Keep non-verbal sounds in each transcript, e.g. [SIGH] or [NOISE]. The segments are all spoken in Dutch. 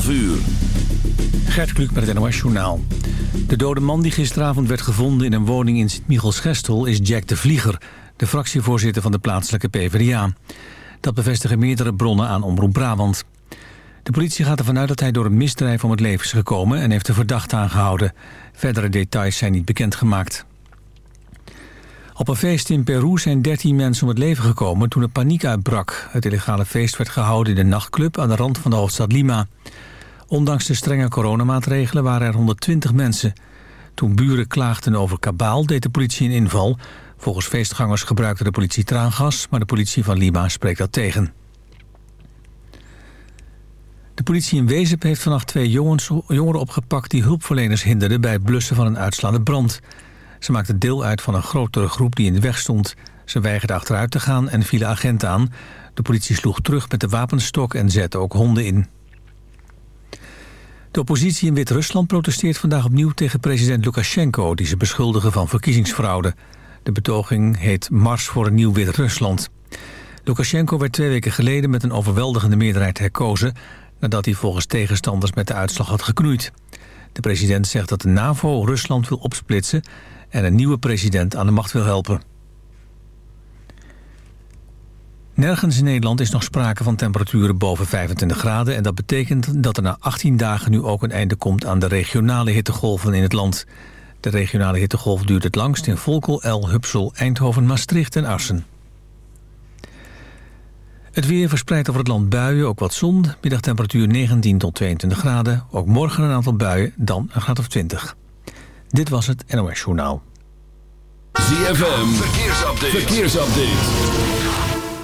12 uur. Gert Kluk met het NOS Journaal. De dode man die gisteravond werd gevonden in een woning in Sint-Michels-Gestel... is Jack de Vlieger, de fractievoorzitter van de plaatselijke PvdA. Dat bevestigen meerdere bronnen aan Omroep Brabant. De politie gaat ervan uit dat hij door een misdrijf om het leven is gekomen... en heeft de verdachte aangehouden. Verdere details zijn niet bekendgemaakt. Op een feest in Peru zijn 13 mensen om het leven gekomen toen er paniek uitbrak. Het illegale feest werd gehouden in een nachtclub aan de rand van de hoofdstad Lima. Ondanks de strenge coronamaatregelen waren er 120 mensen. Toen buren klaagden over kabaal deed de politie een inval. Volgens feestgangers gebruikte de politie traangas, maar de politie van Lima spreekt dat tegen. De politie in Wezep heeft vannacht twee jongens, jongeren opgepakt... die hulpverleners hinderden bij het blussen van een uitslaande brand. Ze maakten deel uit van een grotere groep die in de weg stond. Ze weigerden achteruit te gaan en vielen agenten aan. De politie sloeg terug met de wapenstok en zette ook honden in. De oppositie in Wit-Rusland protesteert vandaag opnieuw tegen president Lukashenko... die ze beschuldigen van verkiezingsfraude. De betoging heet Mars voor een nieuw Wit-Rusland. Lukashenko werd twee weken geleden met een overweldigende meerderheid herkozen... nadat hij volgens tegenstanders met de uitslag had geknoeid. De president zegt dat de NAVO Rusland wil opsplitsen... en een nieuwe president aan de macht wil helpen. Nergens in Nederland is nog sprake van temperaturen boven 25 graden... en dat betekent dat er na 18 dagen nu ook een einde komt... aan de regionale hittegolven in het land. De regionale hittegolf duurt het langst in Volkel, El, Hupsel, Eindhoven, Maastricht en Assen. Het weer verspreidt over het land buien, ook wat zon. Middagtemperatuur 19 tot 22 graden. Ook morgen een aantal buien, dan een graad of 20. Dit was het NOS Journaal. ZFM, verkeersupdate. verkeersupdate.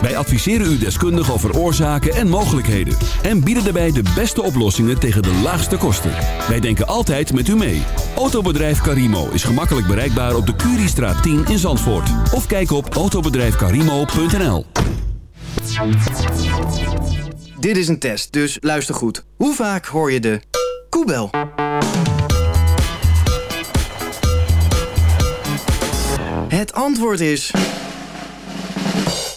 Wij adviseren u deskundig over oorzaken en mogelijkheden. En bieden daarbij de beste oplossingen tegen de laagste kosten. Wij denken altijd met u mee. Autobedrijf Carimo is gemakkelijk bereikbaar op de Curiestraat 10 in Zandvoort. Of kijk op autobedrijfcarimo.nl Dit is een test, dus luister goed. Hoe vaak hoor je de koebel? Het antwoord is...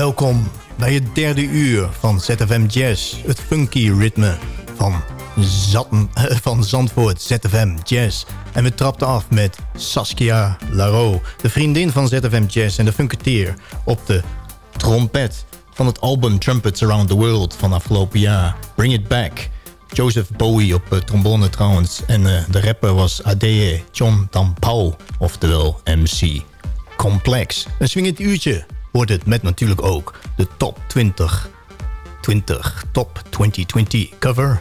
Welkom bij het derde uur van ZFM Jazz. Het funky ritme van, Zatten, eh, van Zandvoort ZFM Jazz. En we trapten af met Saskia Laro, de vriendin van ZFM Jazz en de funketeer op de trompet van het album Trumpets Around the World van afgelopen jaar. Bring It Back. Joseph Bowie op eh, trombone trouwens. En eh, de rapper was Adeye John Tampau, oftewel MC Complex. Een swingend uurtje wordt het met natuurlijk ook de top 20. 20, top 2020 cover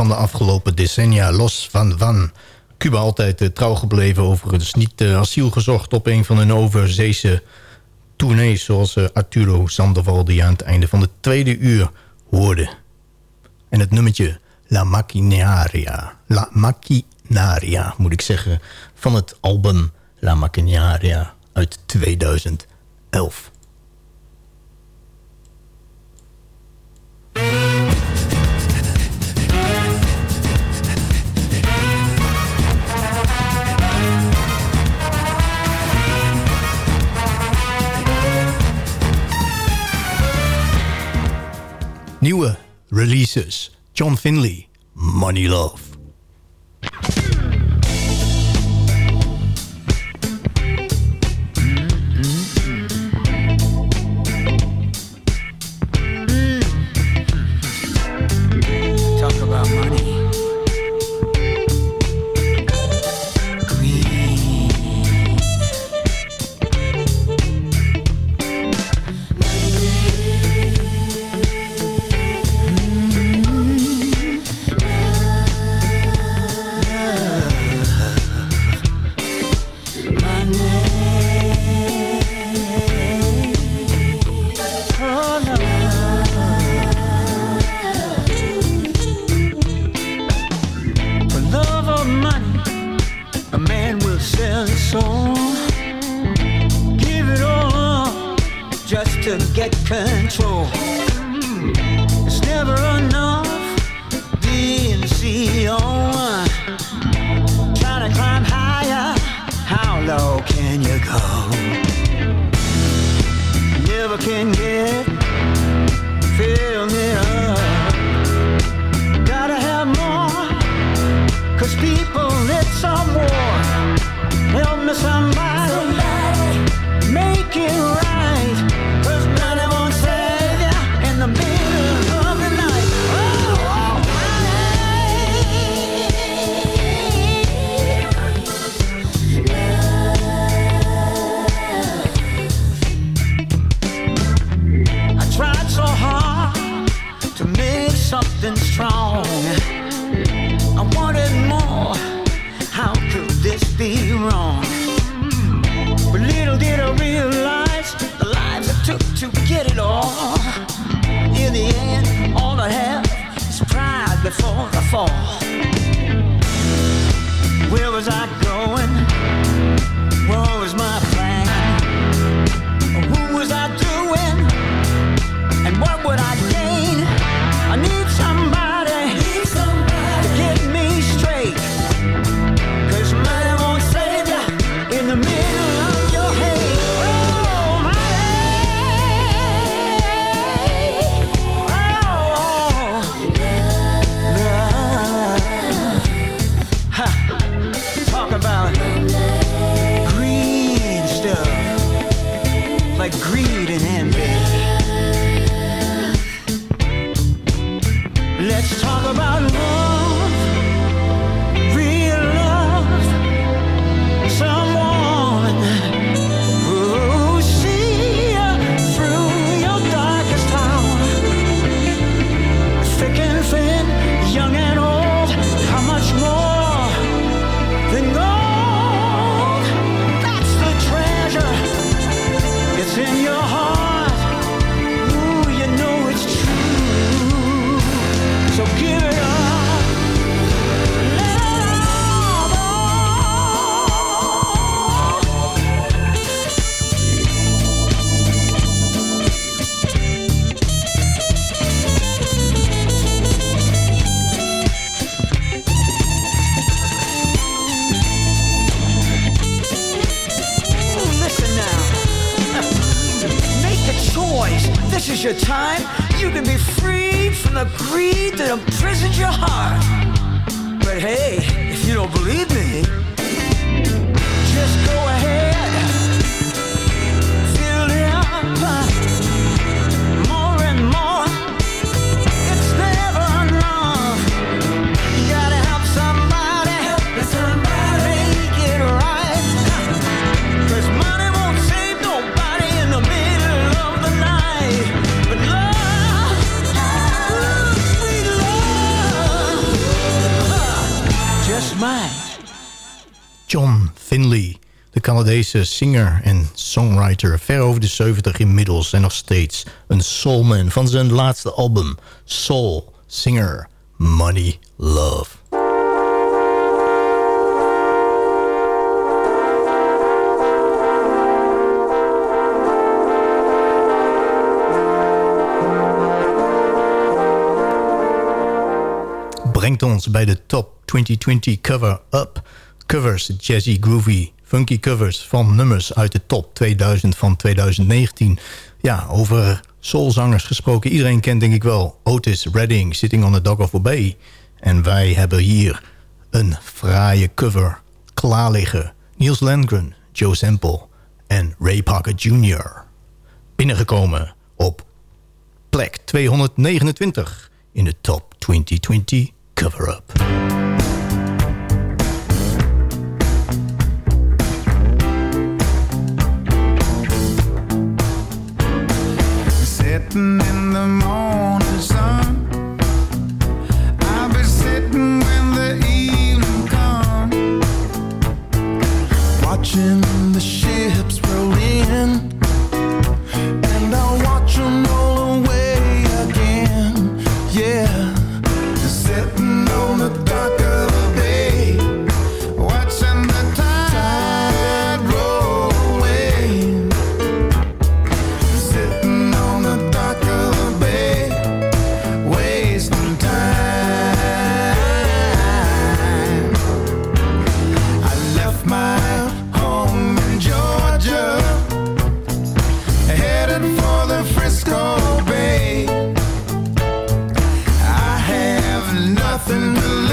van de afgelopen decennia, Los Van Van. Cuba altijd eh, trouw gebleven, overigens niet eh, asiel gezocht op een van hun overzeese tournees... zoals eh, Arturo Sandoval die aan het einde van de tweede uur hoorde. En het nummertje La Maquinaria, La Maquinaria moet ik zeggen, van het album La Maquinaria uit 2011. nieuwe releases. John Finley, Money Love. John Finley. De Canadese singer en songwriter, ver over de 70 inmiddels en nog steeds een soulman van zijn laatste album, Soul Singer Money Love. Brengt ons bij de top 2020 cover-up covers, jazzy, groovy, funky covers van nummers uit de top 2000 van 2019. Ja, over soulzangers gesproken. Iedereen kent denk ik wel Otis Redding, Sitting on the Dock of a Bay. En wij hebben hier een fraaie cover klaar liggen. Niels Landgren, Joe Sample en Ray Parker Jr. Binnengekomen op plek 229 in de top 2020 cover-up. in the morning nothing to lose.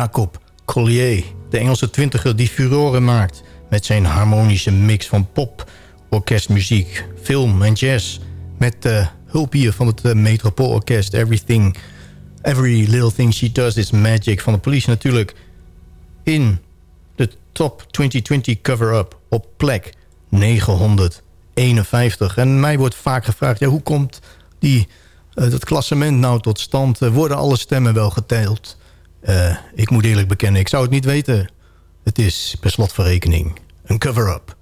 Jacob Collier, de Engelse twintiger die furoren maakt... met zijn harmonische mix van pop, orkestmuziek, film en jazz... met de hulp hier van het eh, Metropoolorkest Everything... Every Little Thing She Does Is Magic van de police natuurlijk... in de top 2020 cover-up op plek 951. En mij wordt vaak gevraagd, ja, hoe komt die, eh, dat klassement nou tot stand? worden alle stemmen wel geteld? Uh, ik moet eerlijk bekennen, ik zou het niet weten. Het is per slotverrekening. rekening een cover-up.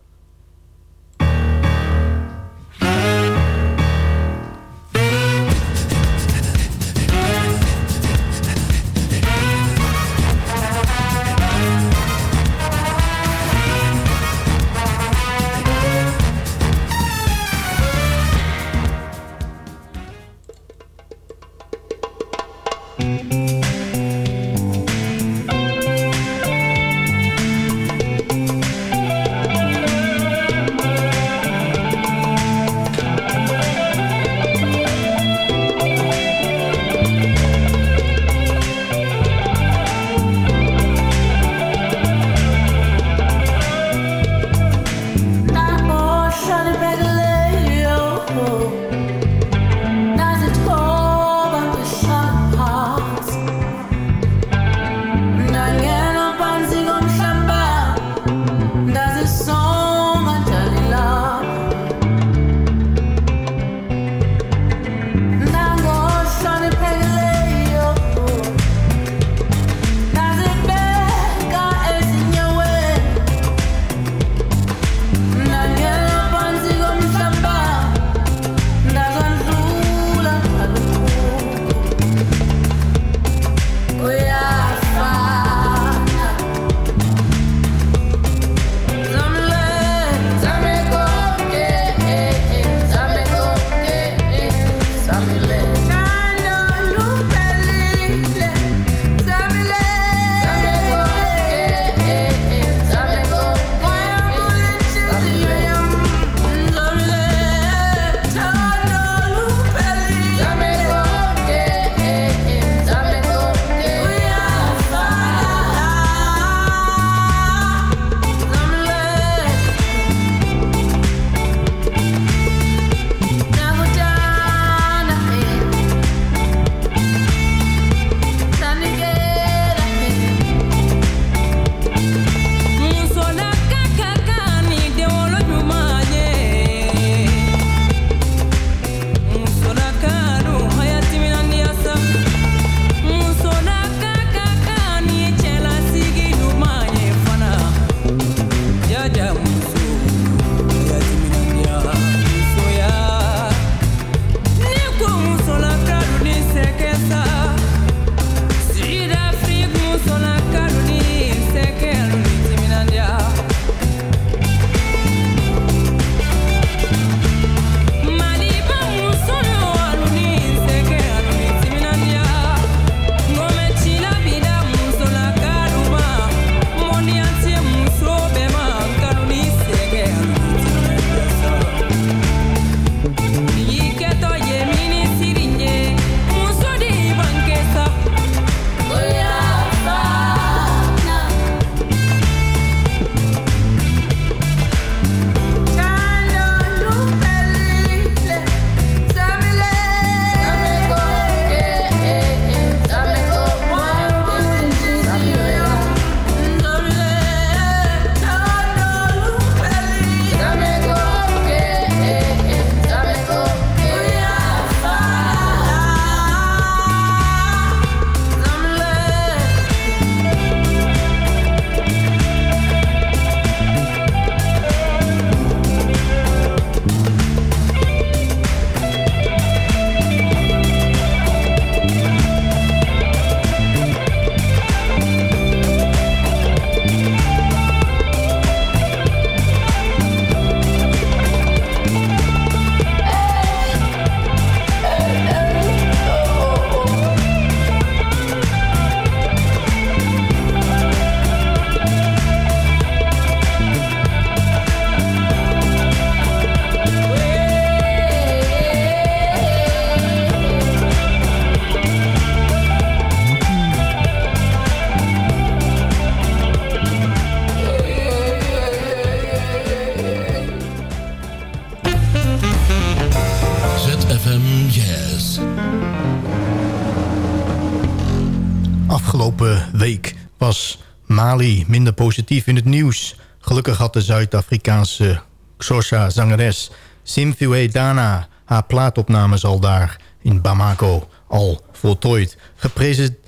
Positief in het nieuws. Gelukkig had de Zuid-Afrikaanse Xhosa-zangeres Simfiwe Dana... haar plaatopnames al daar in Bamako al voltooid.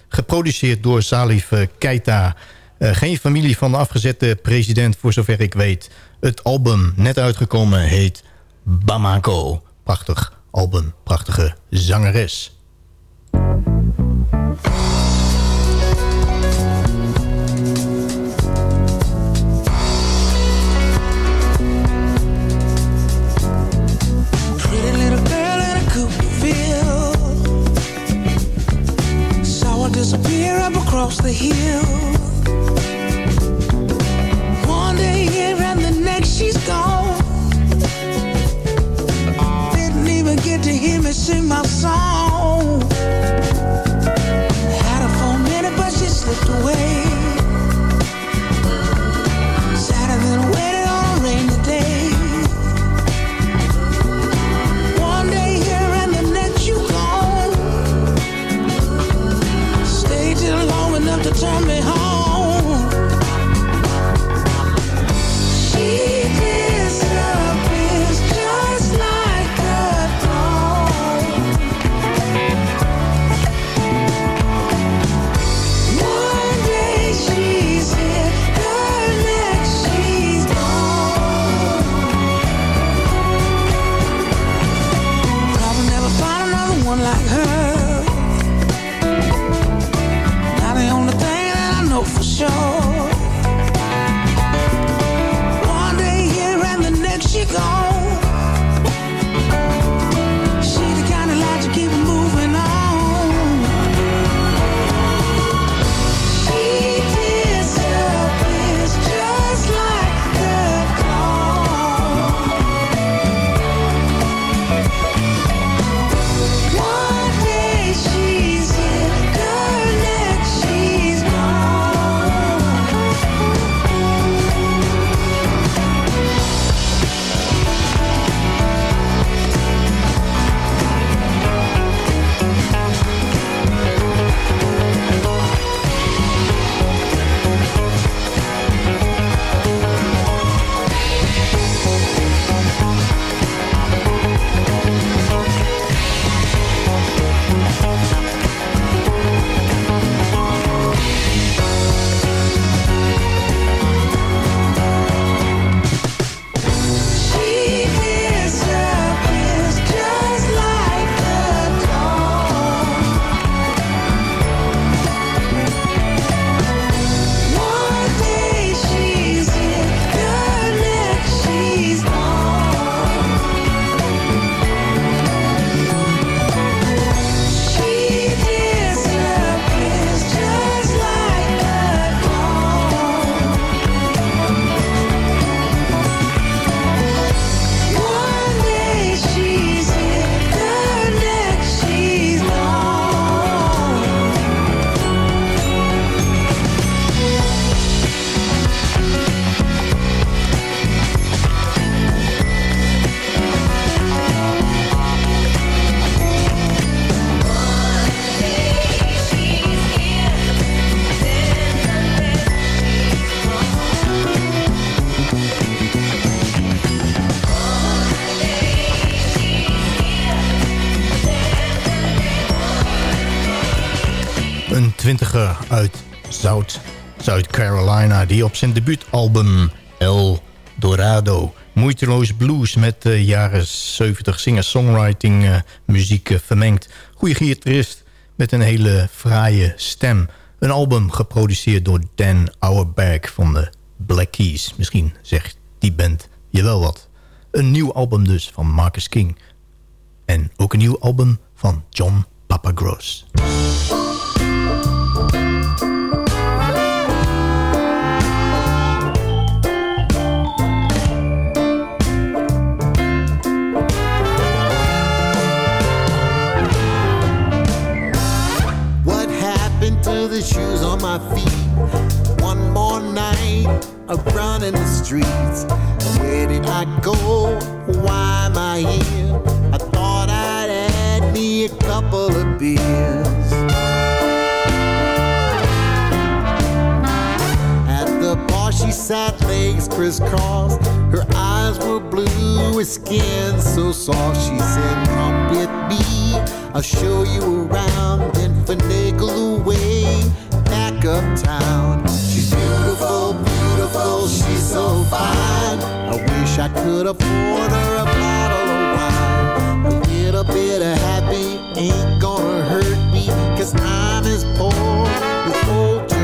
Geproduceerd door Salif eh, Keita. Eh, geen familie van de afgezette president, voor zover ik weet. Het album, net uitgekomen, heet Bamako. Prachtig album, prachtige zangeres. Up across the hill uit Zuid, Zuid-Carolina... die op zijn debuutalbum El Dorado... moeiteloos blues met de jaren 70 singer-songwriting eh, muziek eh, vermengt. Goeie gitarist met een hele fraaie stem. Een album geproduceerd door Dan Auerbach van de Black Keys. Misschien zegt die band je wel wat. Een nieuw album dus van Marcus King. En ook een nieuw album van John Papagross. the shoes on my feet. One more night of running the streets. Where did I go? Why am I here? I thought I'd add me a couple of beers. At the bar, she sat, legs crisscrossed. Her eyes were blue, her skin so soft. She said, Come with me, I'll show you around, and finagle away back uptown. She's beautiful, beautiful, she's so fine. I wish I could afford her a bottle of wine. A little bit of happy ain't gonna hurt me, cause I'm as poor as old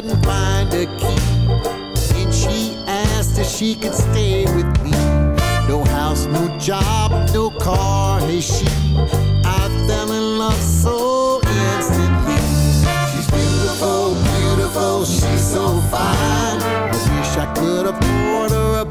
couldn't find a key. And she asked if she could stay with me. No house, no job, no car, hey she. I fell in love so instantly. She's beautiful, beautiful, she's so fine. I wish I could afford her a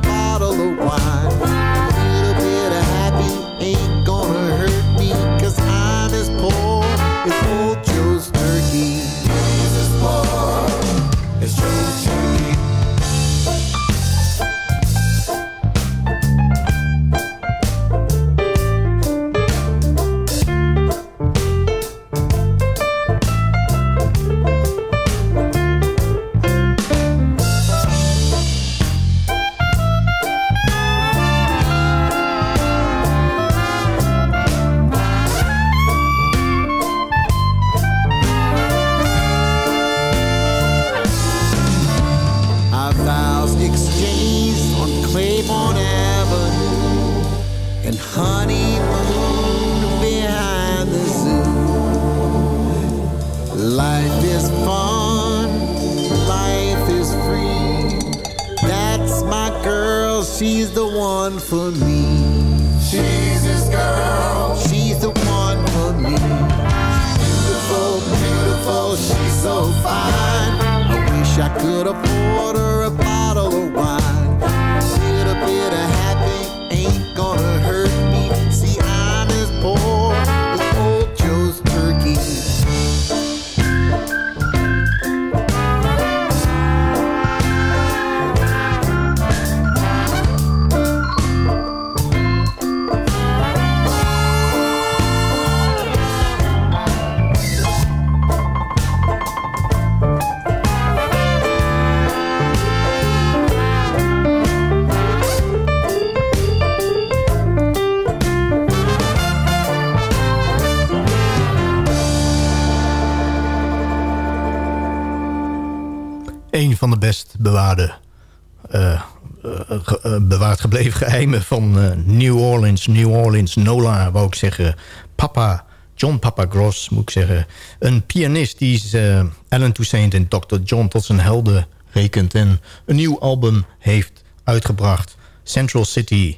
van de best bewaarde, eh, eh, eh, bewaard gebleven geheimen van New Orleans. New Orleans, Nola, wou ik zeggen. Papa, John Papa Gross, moet ik zeggen. Een pianist die Alan Toussaint en Dr. John tot zijn helden rekent. En een nieuw album heeft uitgebracht. Central City,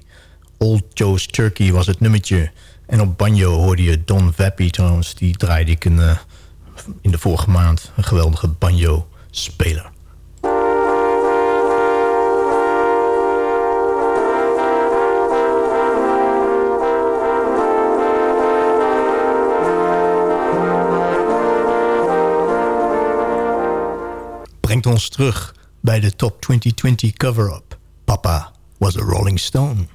Old Joe's Turkey was het nummertje. En op banjo hoorde je Don Vappy trouwens. Die draaide ik in de vorige maand. Een geweldige banjo-speler. Brengt ons terug bij de Top 2020 cover-up. Papa was a Rolling Stone.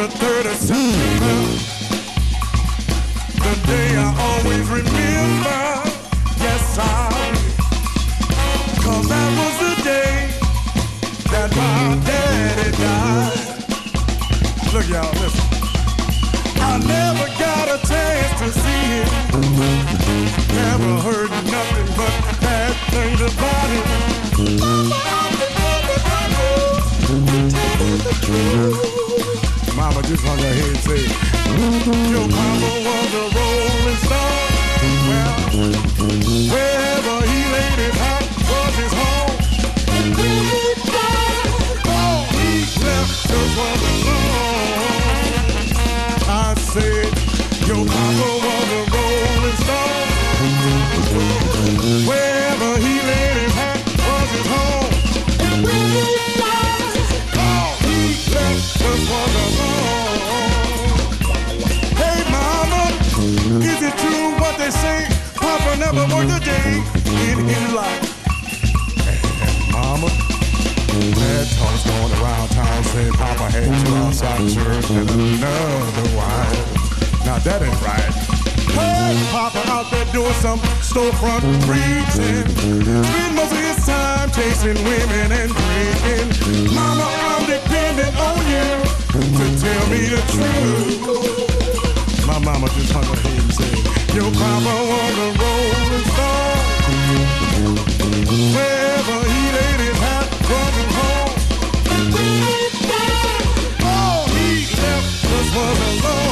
A 3rd this one right here say, Yo, mama was a had two outside church and another wife. Now that ain't right. Hey, Papa out there doing some storefront preaching. Spend most of his time chasing women and drinking. Mama, I'm dependent on you to tell me the truth. My mama just hung her head and said, Your papa was a rolling stone. Wherever was alone.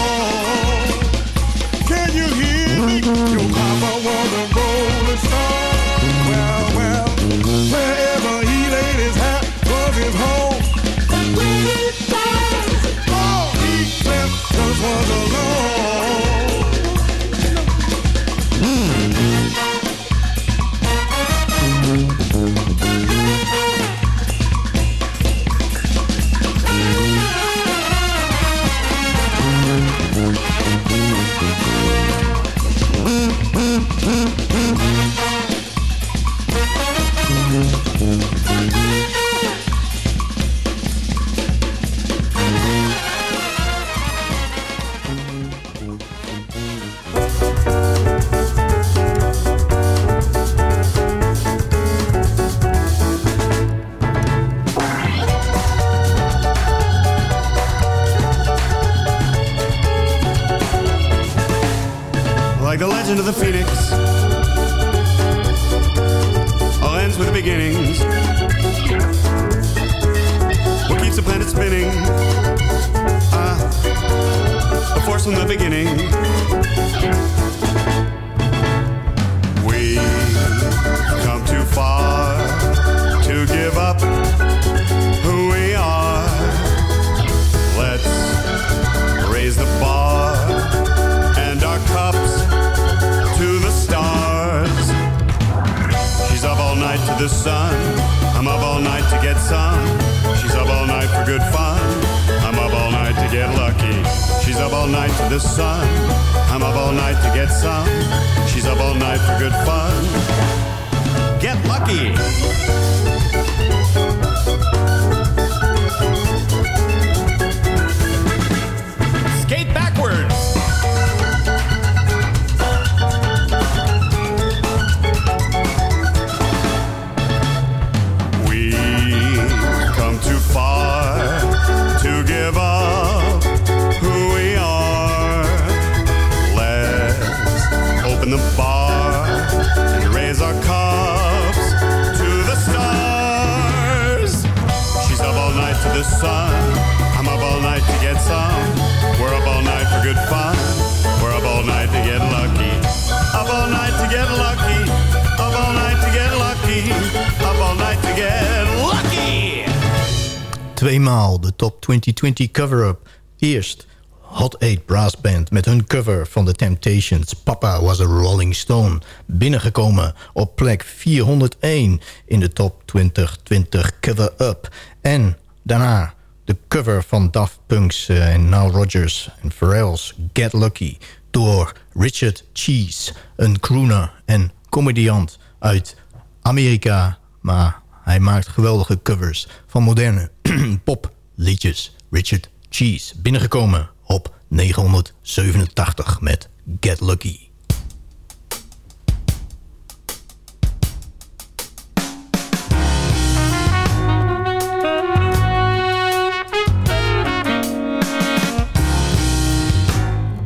Tweemaal de Top 2020 cover-up. Eerst Hot 8 Brass Band met hun cover van The Temptations. Papa was a Rolling Stone. Binnengekomen op plek 401 in de Top 2020 cover-up. En daarna de cover van Daft Punk's eh, en Nile Rodgers en Pharrell's Get Lucky... door Richard Cheese, een crooner en comediant uit Amerika... maar hij maakt geweldige covers van moderne [CLEARS THROAT] popliedjes. Richard Cheese, binnengekomen op 987 met Get Lucky.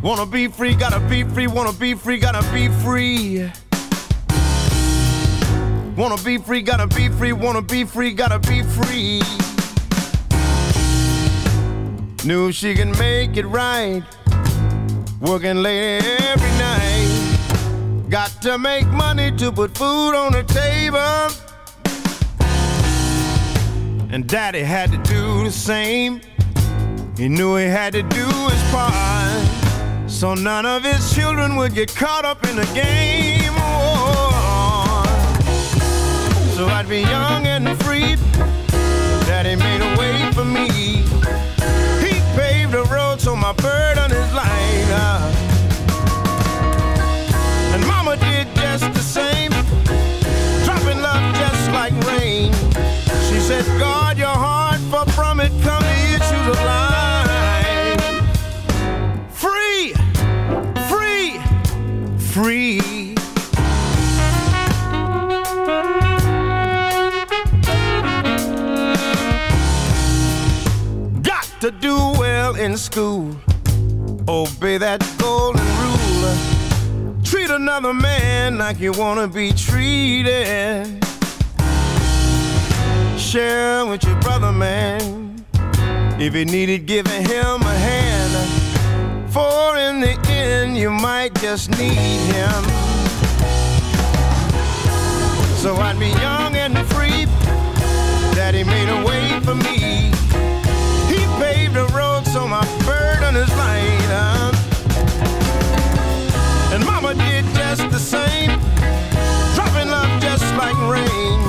Wanna be free, gotta be free, wanna be free, gotta be free. Wanna be free, gotta be free, wanna be free, gotta be free. Knew she can make it right, working late every night. Got to make money to put food on the table. And daddy had to do the same. He knew he had to do his part. So none of his children would get caught up in the game so I'd be young and free. Daddy made a way for me. He paved the road so my burden is lighter. And Mama did just the same, dropping love just like rain. She said, God. School. Obey that golden rule. Treat another man like you want to be treated. Share with your brother, man. If you needed giving him a hand. For in the end, you might just need him. So I'd be young and free. Daddy made a way for me. So my burden is light. huh? And mama did just the same. Dropping love just like rain.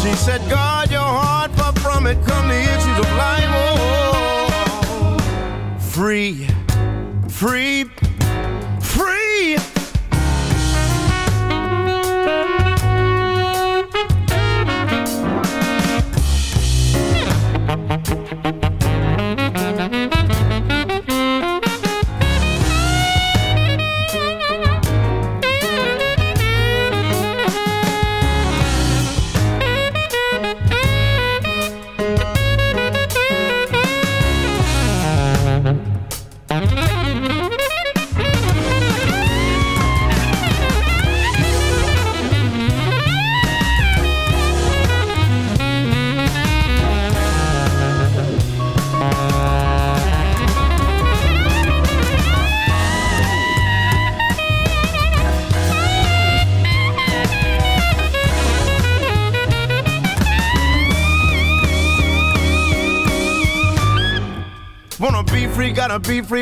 She said, guard your heart, for from it come the issues of life. Oh, free, free, free.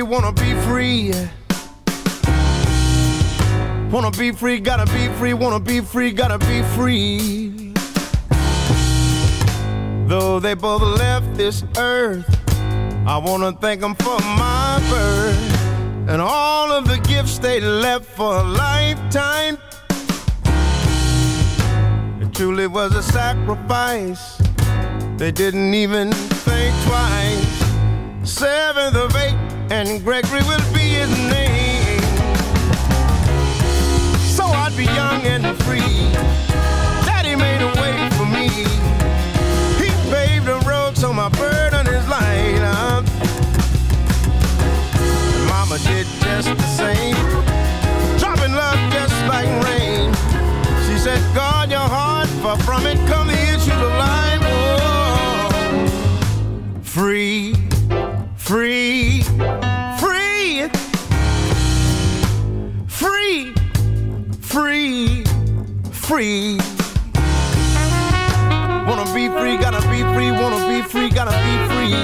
Wanna be free. Wanna be free, gotta be free, wanna be free, gotta be free. Though they both left this earth, I wanna thank them for my birth and all of the gifts they left for a lifetime. It truly was a sacrifice. They didn't even think twice. Seventh of eight, and Gregory will be his name. So I'd be young and free. Daddy made a way for me. He paved the road so my burden is light. huh? Mama did just the same. Dropping love just like rain. She said, guard your heart, for from it come the issues of life. Oh, free, free, free, free. Wanna be free, gotta be free, wanna be free, gotta be free.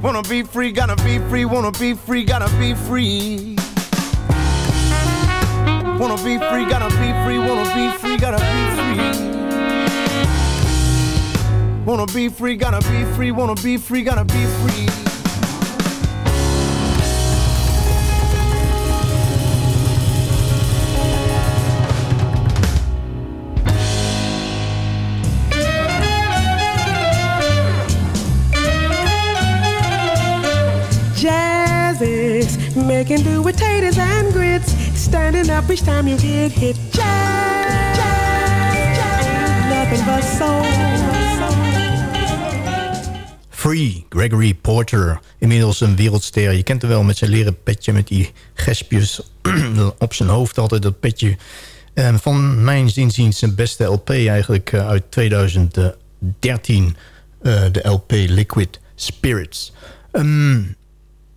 Wanna be free, gotta be free, wanna be free, gotta be free. Wanna be free, gotta be free, wanna be free, gotta be free. Wanna be free, gotta be free, wanna be free, gotta be free. Making do with taters and grits. Standing up each time you get hit. Jazz. Nothing but soul. Free, Gregory Porter. Inmiddels een wereldster. Je kent hem wel met zijn leren petje met die gespjes [CLEARS THROAT] op zijn hoofd. Altijd dat petje. Eh, van mijn zinziens zijn beste LP eigenlijk eh, uit 2013. eh, de LP Liquid Spirits. Ehm,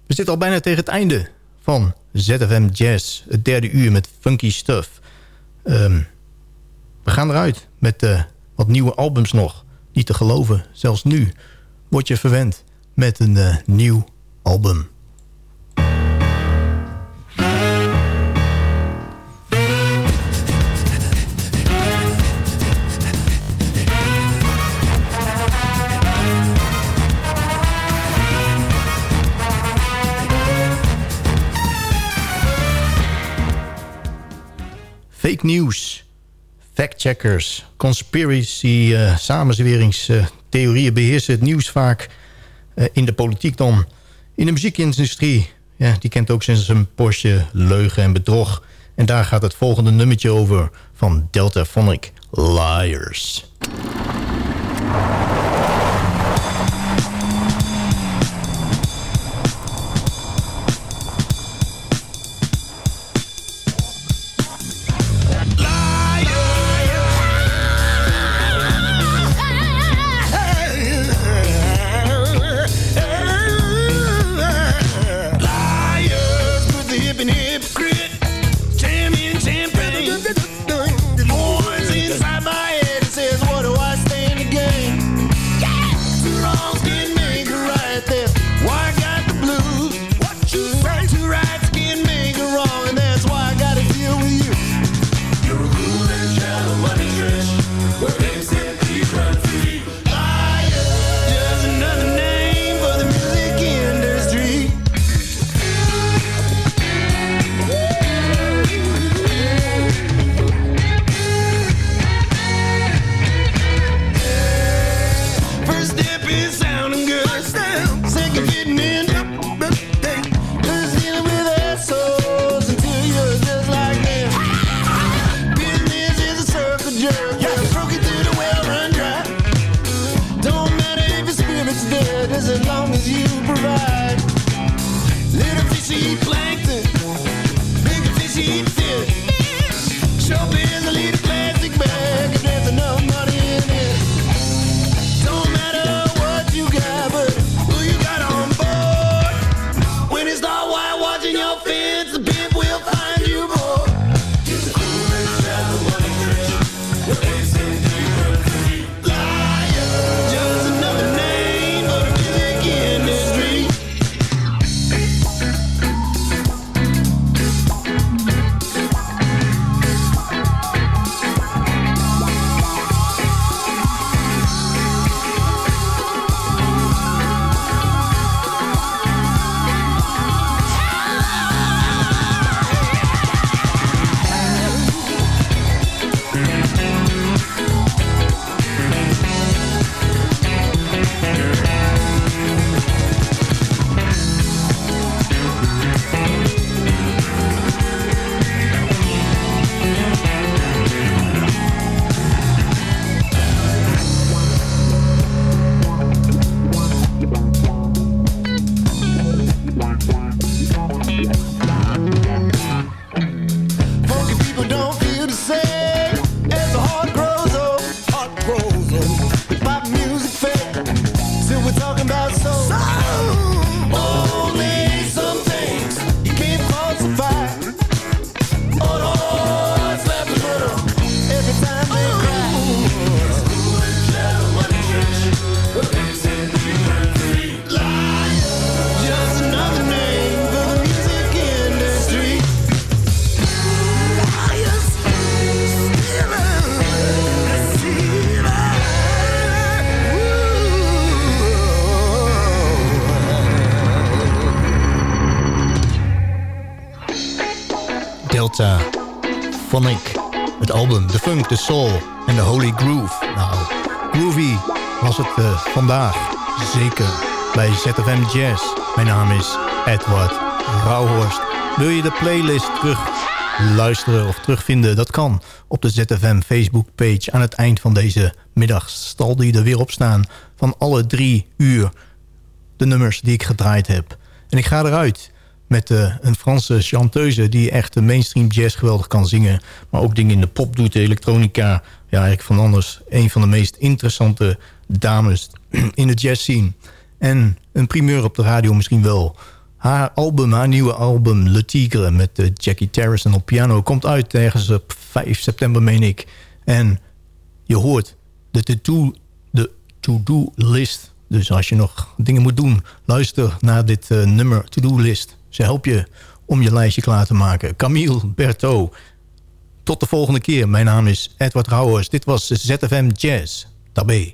we zitten al bijna tegen het einde van ZFM Jazz. Het derde uur met funky stuff. Ehm, we gaan eruit met eh, wat nieuwe albums nog. Niet te geloven, zelfs nu word je verwend met een eh, nieuw album. Fake news. Fact-checkers, conspiracy, uh, samenzweringstheorieën beheersen het nieuws vaak uh, in de politiek dan. In de muziekindustrie, ja, die kent ook sinds een Porsche leugen en bedrog. En daar gaat het volgende nummertje over van Delta Phonic Liars. The Soul en The Holy Groove. Nou, groovy was het uh, vandaag. Zeker bij ZFM Jazz. Mijn naam is Edward Rauhorst. Wil je de playlist terug luisteren of terugvinden? Dat kan op de ZFM Facebook page. Aan het eind van deze middag zal die er weer op staan. Van alle drie uur de nummers die ik gedraaid heb. En ik ga eruit met uh, een Franse chanteuse die echt de mainstream jazz geweldig kan zingen. Maar ook dingen in de pop doet, de elektronica. Ja, eigenlijk van anders een van de meest interessante dames [CLEARS THROAT] in de jazz scene. En een primeur op de radio misschien wel. Haar album, haar nieuwe album Le Tigre met uh, Jackie Terrison op piano... komt uit ergens op 5 september, meen ik. En je hoort de to-do de to list. Dus als je nog dingen moet doen, luister naar dit uh, nummer to-do list. Ze help je om je lijstje klaar te maken. Camille Berthaud. Tot de volgende keer. Mijn naam is Edward Rauwers. Dit was ZFM Jazz. Tabé.